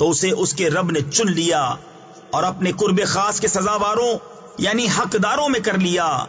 تو اسے اس کے رب نے چن لیا اور اپنے قرب خاص کے سزاواروں یعنی حقداروں میں کر لیا۔